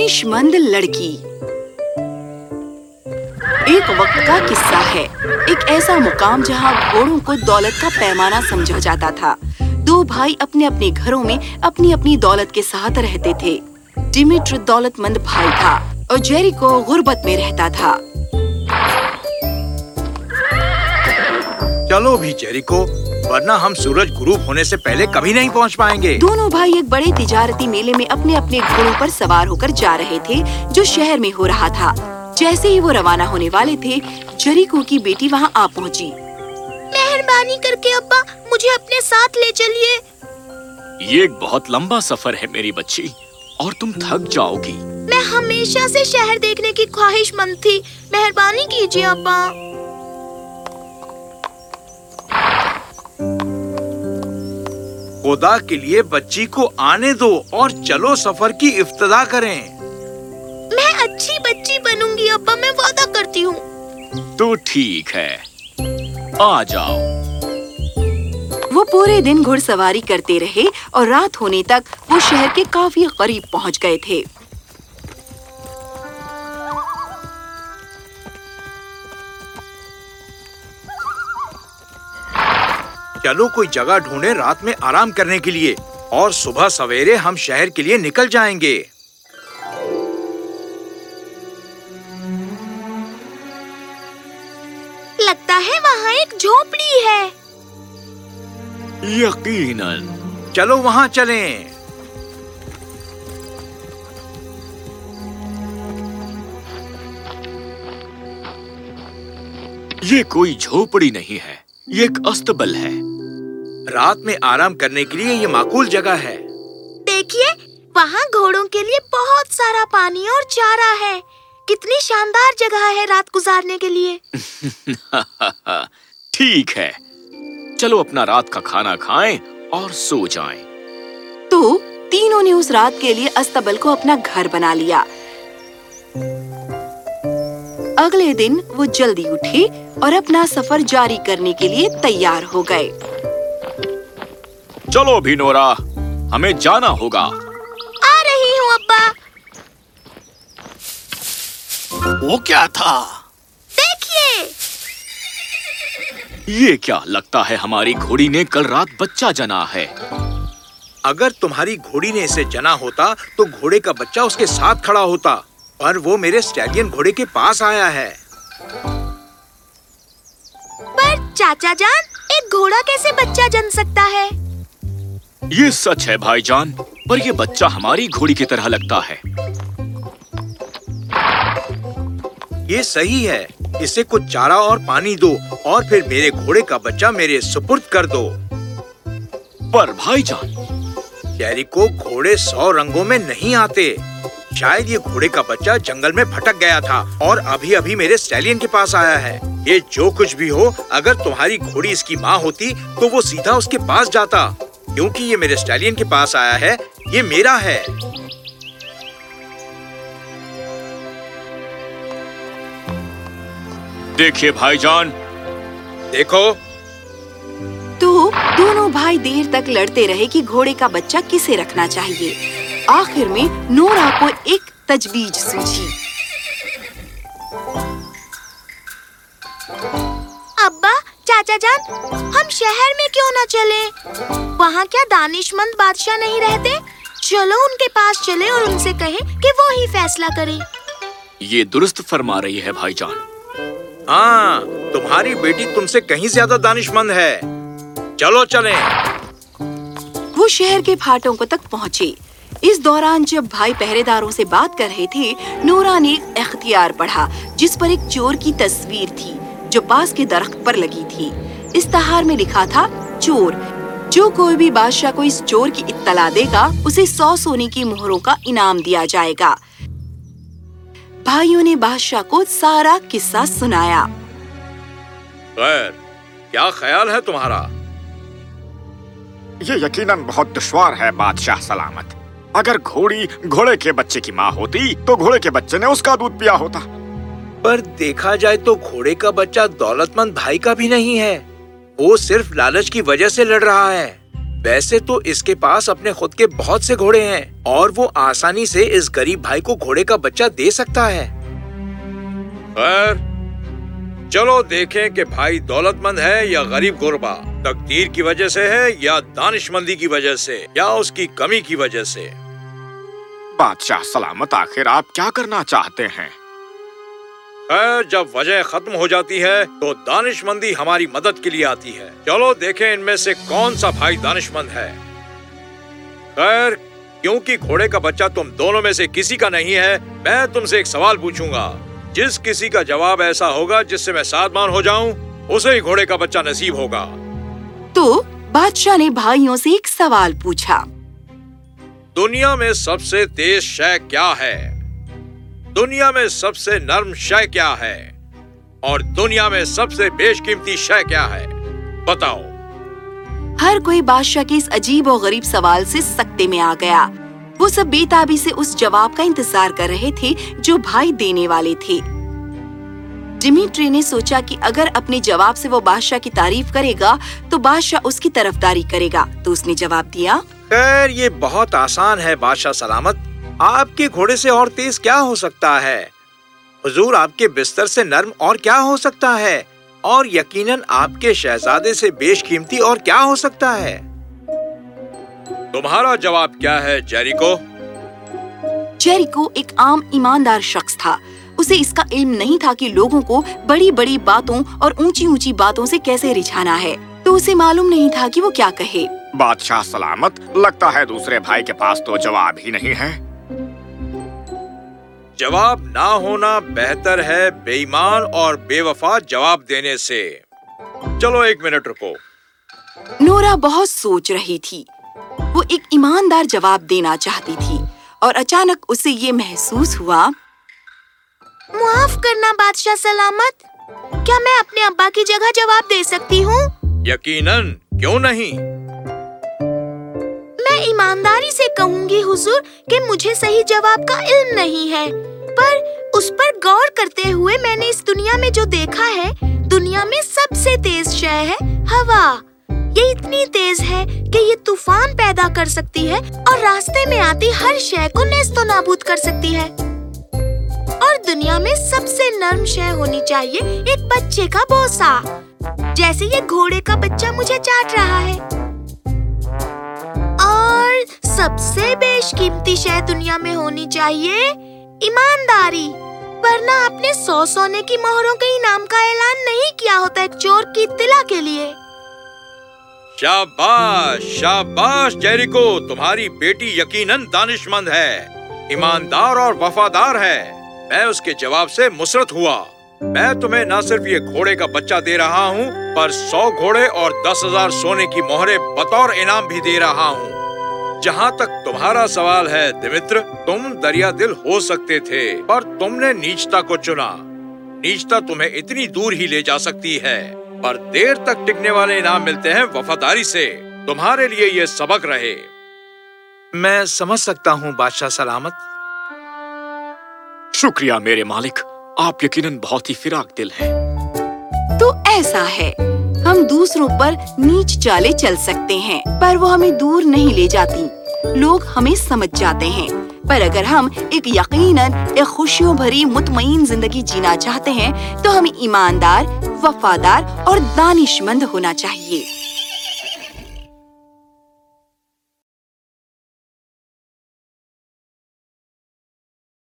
دانش مند لڑکی۔ ایک وقت کا قصہ ہے۔ ایک ایسا مقام جہاں گھوڑوں کو دولت کا پیمانہ سمجھا جاتا تھا۔ دو بھائی اپنے اپنے گھروں میں اپنی اپنی دولت کے ساتھ رہتے تھے۔ ڈیمیٹر دولت مند بھائی تھا اور جیری کو غربت میں رہتا تھا۔ چلو بھی جیری کو ورنہ ہم سورج غروب ہونے سے پہلے کبھی نہیں پہنچ پائیں گے۔ دونوں بھائی ایک بڑے تجارتی میلے میں اپنے اپنے گھوڑوں پر سوار ہو کر جا رہے تھے جو شہر میں ہو رہا تھا۔ جیسے ہی وہ روانہ ہونے والے تھے جریکو کی بیٹی وہاں آ پہنچی۔ مہربانی کر کے ابا مجھے اپنے ساتھ لے چلیے۔ یہ ایک بہت لمبا سفر ہے میری بچی اور تم تھک جاؤ گی۔ میں ہمیشہ سے شہر دیکھنے کی خواہش مند تھی۔ مہربانی کیجیے ابا۔ خدا کے لیے بچی کو آنے دو اور چلو سفر کی ابتدا کریں۔ میں اچھی بچی بنوں گی ابا میں وعدہ کرتی ہوں۔ تو ٹھیک ہے۔ آ جاؤ۔ وہ پورے دن گھڑ سواری کرتے رہے اور رات ہونے تک وہ شہر کے کافی قریب پہنچ گئے تھے۔ چلو کوئی جگہ ڈھونڈے رات میں آرام کرنے کے لیے اور صبح سویرے ہم شہر کے لیے نکل جائیں گے۔ لگتا ہے وہاں ایک جھوپڑی ہے۔ یقیناً۔ چلو وہاں چلیں۔ یہ کوئی جھوپڑی نہیں ہے یہ ایک استبل ہے۔ رات میں آرام کرنے کے لیے یہ معقول جگہ ہے۔ دیکھیے وہاں گھوڑوں کے لیے بہت سارا پانی اور چارہ ہے۔ کتنی شاندار جگہ ہے رات گزارنے کے لیے۔ ٹھیک ہے۔ چلو اپنا رات کا کھانا کھائیں اور سو جائیں۔ تو تینوں نے اس رات کے لیے استبل کو اپنا گھر بنا لیا۔ اگلے دن وہ جلدی اٹھے اور اپنا سفر جاری کرنے کے لیے تیار ہو گئے۔ چلو بھی نورا ہمیں جانا ہوگا۔ آ رہی ہوں ابا۔ وہ کیا تھا؟ دیکھیے۔ یہ کیا لگتا ہے ہماری گھوڑی نے کل رات بچہ جنا ہے؟ اگر تمہاری گھوڑی نے اسے جنا ہوتا تو گھوڑے کا بچہ اس کے ساتھ کھڑا ہوتا پر وہ میرے سٹیلین گھوڑے کے پاس آیا ہے۔ پر چاچا جان ایک گھوڑا کیسے بچہ جن سکتا ہے؟ یہ سچ ہے بھائی جان پر یہ بچہ ہماری گھوڑی کی طرح لگتا ہے۔ یہ صحیح ہے اسے کچھ چارہ اور پانی دو اور پھر میرے گھوڑے کا بچہ میرے سپرد کر دو۔ پر بھائی جان۔ شہری کو گھوڑے سو رنگوں میں نہیں آتے۔ شاید یہ گھوڑے کا بچہ جنگل میں بھٹک گیا تھا اور ابھی ابھی میرے سٹیلین کے پاس آیا ہے۔ یہ جو کچھ بھی ہو اگر تمہاری گھوڑی اس کی ماں ہوتی تو وہ سیدھا اس کے پاس جاتا۔ کیونکہ یہ میرے سٹیلین کے پاس آیا ہے یہ میرا ہے۔ دیکھیے بھائی جان۔ دیکھو۔ تو دونوں بھائی دیر تک لڑتے رہے کہ گھوڑے کا بچہ کسے رکھنا چاہیے۔ آخر میں نورا کو ایک تجویز سوچی۔ ابا چاچا جان ہم شہر میں کیوں نہ چلے وہاں کیا دانش مند بادشاہ نہیں رہتے؟ چلو ان کے پاس چلے اور ان سے کہیں کہ وہ ہی فیصلہ کرے یہ درست فرما رہی ہے بھائی جان۔ ہاں تمہاری بیٹی تم سے کہیں زیادہ دانش مند ہے۔ چلو چلیں۔ وہ شہر کے پھاٹوں کو تک پہنچے۔ اس دوران جب بھائی پہرے داروں سے بات کر رہے تھے نورا نے ایک اختیار پڑھا جس پر ایک چور کی تصویر تھی۔ جو پاس کے درخت پر لگی تھی۔ استہار میں لکھا تھا چور۔ جو کوئی بھی بادشاہ کو اس چور کی اطلاع دے گا اسے سو سونے کی مہروں کا انعام دیا جائے گا۔ بھائیوں نے بادشاہ کو سارا قصہ سنایا۔ خیر کیا خیال ہے تمہارا؟ یہ یقیناً بہت دشوار ہے بادشاہ سلامت۔ اگر گھوڑی گھوڑے کے بچے کی ماں ہوتی تو گھوڑے کے بچے نے اس کا دودھ پیا ہوتا۔ پر دیکھا جائے تو گھوڑے کا بچہ دولت مند بھائی کا بھی نہیں ہے۔ وہ صرف لالچ کی وجہ سے لڑ رہا ہے۔ ویسے تو اس کے پاس اپنے خود کے بہت سے گھوڑے ہیں اور وہ آسانی سے اس گریب بھائی کو گھوڑے کا بچہ دے سکتا ہے۔ خیر، چلو دیکھیں کہ بھائی دولت مند ہے یا غریب غربا۔ تقدیر کی وجہ سے ہے یا دانش مندی کی وجہ سے یا اس کی کمی کی وجہ سے؟ بادشاہ سلامت، آخر آپ کیا کرنا چاہتے ہیں؟ خیر جب وجہ ختم ہو جاتی ہے تو دانش مندی ہماری مدد کے لیے آتی ہے۔ چلو دیکھیں ان میں سے کون سا بھائی دانش مند ہے۔ خیر کیونکہ گھوڑے کا بچہ تم دونوں میں سے کسی کا نہیں ہے میں تم سے ایک سوال پوچھوں گا۔ جس کسی کا جواب ایسا ہوگا جس سے میں سادمان ہو جاؤں اسے ہی گھوڑے کا بچہ نصیب ہوگا۔ تو بادشاہ نے بھائیوں سے ایک سوال پوچھا۔ دنیا میں سب سے تیز شے کیا ہے؟ دنیا میں سب سے نرم شے کیا ہے؟ اور دنیا میں سب سے بیش قیمتی شے کیا ہے؟ بتاؤ۔ ہر کوئی بادشاہ کے اس عجیب اور غریب سوال سے سکتے میں آ گیا۔ وہ سب بے تابی سے اس جواب کا انتظار کر رہے تھے جو بھائی دینے والے تھے۔ ڈیمیٹری نے سوچا کہ اگر اپنے جواب سے وہ بادشاہ کی تعریف کرے گا تو بادشاہ اس کی طرف داری کرے گا۔ تو اس نے جواب دیا خیر یہ بہت آسان ہے بادشاہ سلامت۔ آپ کے گھوڑے سے اور تیز کیا ہو سکتا ہے؟ حضور آپ کے بستر سے نرم اور کیا ہو سکتا ہے؟ اور یقیناً آپ کے شہزادے سے بیش قیمتی اور کیا ہو سکتا ہے؟ تمہارا جواب کیا ہے جیریکو؟ جیریکو ایک عام ایماندار شخص تھا۔ اسے اس کا علم نہیں تھا کہ لوگوں کو بڑی بڑی باتوں اور اونچی اونچی باتوں سے کیسے رچھانا ہے۔ تو اسے معلوم نہیں تھا کہ وہ کیا کہے۔ بادشاہ سلامت لگتا ہے دوسرے بھائی کے پاس تو جواب ہی نہیں ہے۔ جواب نہ ہونا بہتر ہے بے ایمان اور بے وفا جواب دینے سے۔ چلو ایک منٹ رکو۔ نورا بہت سوچ رہی تھی۔ وہ ایک ایماندار جواب دینا چاہتی تھی اور اچانک اسے یہ محسوس ہوا۔ معاف کرنا بادشاہ سلامت۔ کیا میں اپنے ابا کی جگہ جواب دے سکتی ہوں؟ یقیناً کیوں نہیں؟ میں ایمانداری سے کہوں گی حضور کہ مجھے صحیح جواب کا علم نہیں ہے۔ پر اس پر غور کرتے ہوئے میں نے اس دنیا میں جو دیکھا ہے، دنیا میں سب سے تیز شے ہے ہوا۔ یہ اتنی تیز ہے کہ یہ طوفان پیدا کر سکتی ہے اور راستے میں آتی ہر شے کو نیست و نابود کر سکتی ہے۔ اور دنیا میں سب سے نرم شے ہونی چاہیے ایک بچے کا بوسا۔ جیسے یہ گھوڑے کا بچہ مجھے چاٹ رہا ہے۔ اور سب سے بیش قیمتی شے دنیا میں ہونی چاہیے ایمانداری، ورنہ آپ نے سو سونے کی مہروں کے انعام کا اعلان نہیں کیا ہوتا ایک چور کی اطلاع کے لیے۔ شاباش شاباش، جیریکو، تمہاری بیٹی یقیناً دانش مند ہے، ایماندار اور وفادار ہے۔ میں اس کے جواب سے مسرت ہوا۔ میں تمہیں نہ صرف یہ گھوڑے کا بچہ دے رہا ہوں پر سو گھوڑے اور دس ہزار سونے کی مہرے بطور انعام بھی دے رہا ہوں۔ جہاں تک تمہارا سوال ہے دیوتر تم دریا دل ہو سکتے تھے، پر تم نے نیچتا کو چنا۔ نیچتا تمہیں اتنی دور ہی لے جا سکتی ہے، پر دیر تک ٹکنے والے انعام ملتے ہیں وفاداری سے۔ تمہارے لیے یہ سبق رہے۔ میں سمجھ سکتا ہوں بادشاہ سلامت۔ شکریہ میرے مالک، آپ یقیناً بہت ہی فراق دل ہیں۔ تو ایسا ہے۔ ہم دوسروں پر نیچ چالے چل سکتے ہیں، پر وہ ہمیں دور نہیں لے جاتی۔ لوگ ہمیں سمجھ جاتے ہیں۔ پر اگر ہم ایک یقیناً ایک خوشیوں بھری مطمئن زندگی جینا چاہتے ہیں، تو ہمیں ایماندار، وفادار اور دانش مند ہونا چاہیے۔